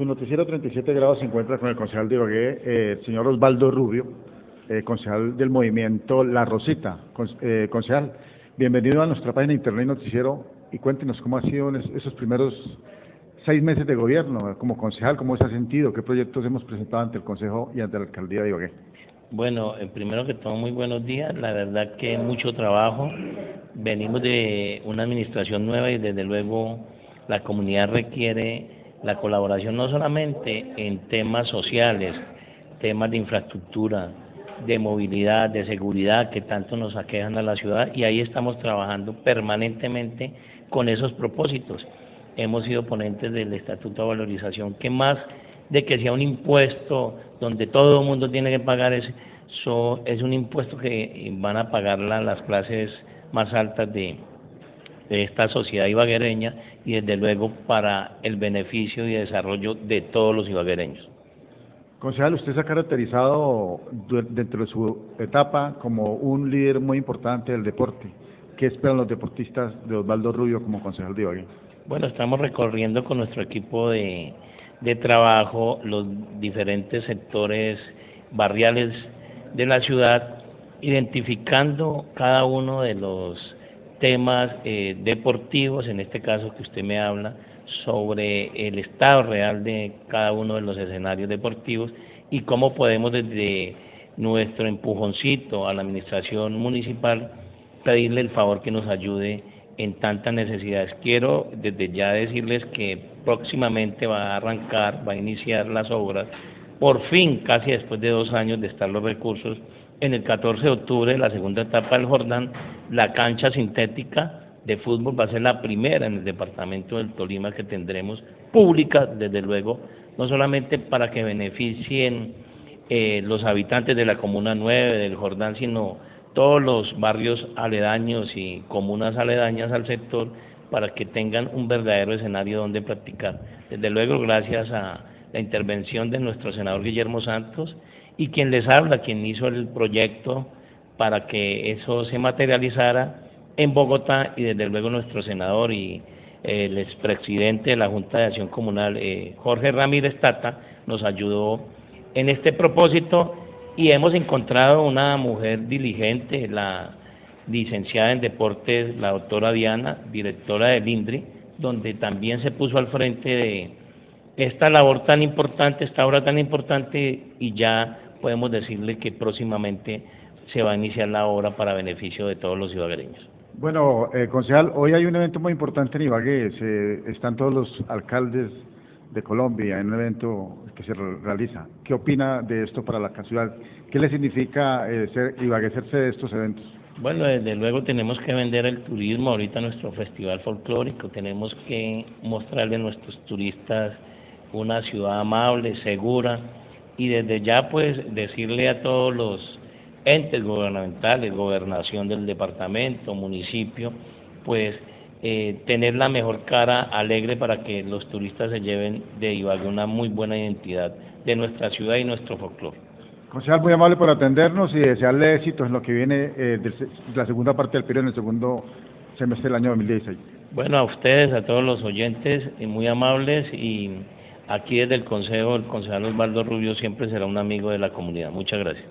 Su noticiero 37 grados se encuentra con el concejal de Ibagué, eh, el señor Osvaldo Rubio, eh, concejal del movimiento La Rosita. Eh, concejal, bienvenido a nuestra página de internet noticiero y cuéntenos cómo ha sido esos primeros seis meses de gobierno como concejal, cómo se ha sentido, qué proyectos hemos presentado ante el Consejo y ante la Alcaldía de Ibagué. Bueno, primero que todo, muy buenos días. La verdad que mucho trabajo. Venimos de una administración nueva y desde luego la comunidad requiere la colaboración no solamente en temas sociales, temas de infraestructura, de movilidad, de seguridad que tanto nos aquejan a la ciudad y ahí estamos trabajando permanentemente con esos propósitos. Hemos sido ponentes del Estatuto de Valorización que más de que sea un impuesto donde todo el mundo tiene que pagar ese, es un impuesto que van a pagar las clases más altas de, de esta sociedad ibaguereña y desde luego para el beneficio y desarrollo de todos los ibaguereños. Concejal, usted se ha caracterizado dentro de su etapa como un líder muy importante del deporte. ¿Qué esperan los deportistas de Osvaldo Rubio como concejal de Ibagué? Bueno, estamos recorriendo con nuestro equipo de, de trabajo los diferentes sectores barriales de la ciudad, identificando cada uno de los temas eh, deportivos, en este caso que usted me habla, sobre el estado real de cada uno de los escenarios deportivos y cómo podemos desde nuestro empujoncito a la administración municipal pedirle el favor que nos ayude en tantas necesidades. Quiero desde ya decirles que próximamente va a arrancar, va a iniciar las obras, por fin, casi después de dos años de estar los recursos en el 14 de octubre, la segunda etapa del Jordán, la cancha sintética de fútbol va a ser la primera en el departamento del Tolima que tendremos pública, desde luego, no solamente para que beneficien eh, los habitantes de la Comuna 9 del Jordán, sino todos los barrios aledaños y comunas aledañas al sector para que tengan un verdadero escenario donde practicar. Desde luego, gracias a la intervención de nuestro senador Guillermo Santos, y quien les habla, quien hizo el proyecto para que eso se materializara en Bogotá y desde luego nuestro senador y el expresidente de la Junta de Acción Comunal, eh, Jorge Ramírez Tata, nos ayudó en este propósito y hemos encontrado una mujer diligente, la licenciada en deportes, la doctora Diana, directora del INDRI, donde también se puso al frente de esta labor tan importante, esta obra tan importante y ya podemos decirle que próximamente se va a iniciar la obra para beneficio de todos los ibaguereños. Bueno, eh, concejal, hoy hay un evento muy importante en Ibagué, se, están todos los alcaldes de Colombia en un evento que se realiza. ¿Qué opina de esto para la ciudad? ¿Qué le significa eh, ser, ibaguecerse de estos eventos? Bueno, desde luego tenemos que vender el turismo, ahorita nuestro festival folclórico, tenemos que mostrarle a nuestros turistas una ciudad amable, segura, y desde ya pues decirle a todos los entes gubernamentales, gobernación del departamento, municipio, pues eh, tener la mejor cara alegre para que los turistas se lleven de Ibagué una muy buena identidad de nuestra ciudad y nuestro folclore. Concejal, muy amable por atendernos y desearle éxito en lo que viene eh, de la segunda parte del periodo, en el segundo semestre del año 2016. Bueno, a ustedes, a todos los oyentes, muy amables y Aquí desde el Consejo, el concejal Osvaldo Rubio siempre será un amigo de la comunidad. Muchas gracias.